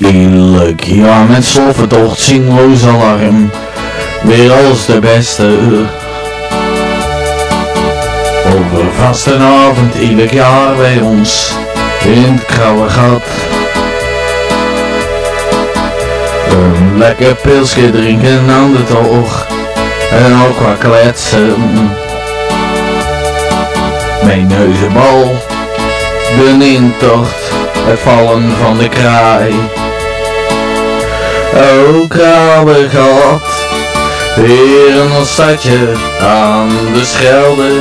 Vriendelijk, ja met sloffentocht, zinloos alarm. Weer als de beste. Over vastenavond ieder jaar bij ons in het krauwe gat. Een lekker pilsje drinken aan de toog en ook wat kletsen. Mijn neuzenbal, de intocht, het vallen van de kraai. O krabbe gat, weer een stadje aan de Schelde.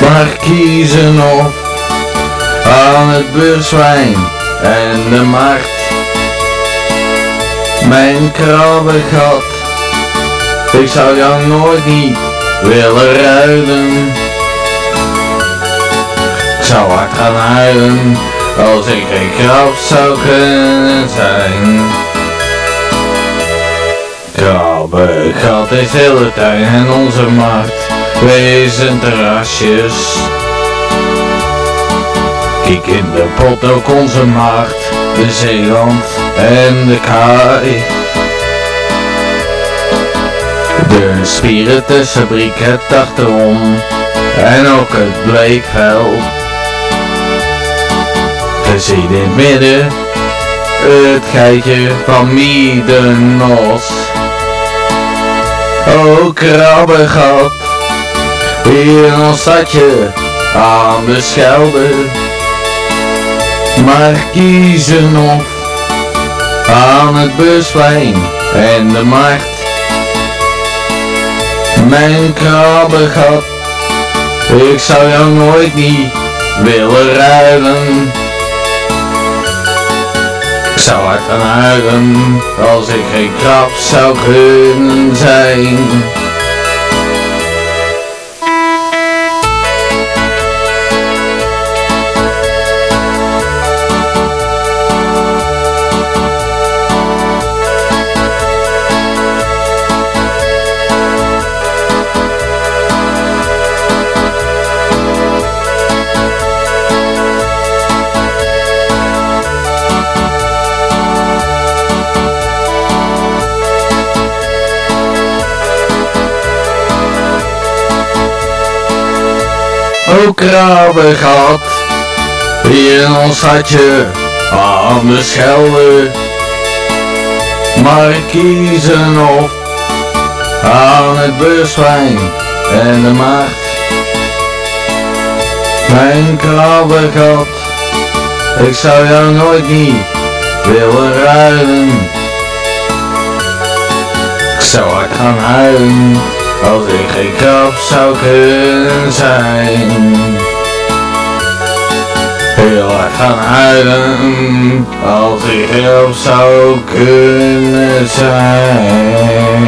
Maar kiezen of aan het beurswijn en de markt. Mijn krabbegat, ik zou jou nooit niet willen ruilen. Ik zou hard gaan huilen als ik geen krab zou kunnen zijn. Krabbegat is heel de tuin en onze markt, wezen terrasjes. Kijk in de pot ook onze markt, de Zeeland en de kaai. De spiritusfabriek het achterom en ook het bleekveld. Ziet in het midden het geitje van Miedenos. O krabbegat, hier ons stadje aan de Schelde. Maar kiezen of aan het busplein en de markt. Mijn krabbegat, ik zou jou nooit niet willen ruilen. Ik zou hard huilen als ik geen krab zou kunnen zijn. O krabbegat, hier in ons hartje aan de Schelde. Maar kiezen of aan het beurswijn en de macht. Mijn krabbegat, ik zou jou nooit niet willen ruilen. Ik zou hard gaan huilen als ik geen krab zou kunnen zijn. Heel hard gaan huilen als ik heel zou kunnen zijn.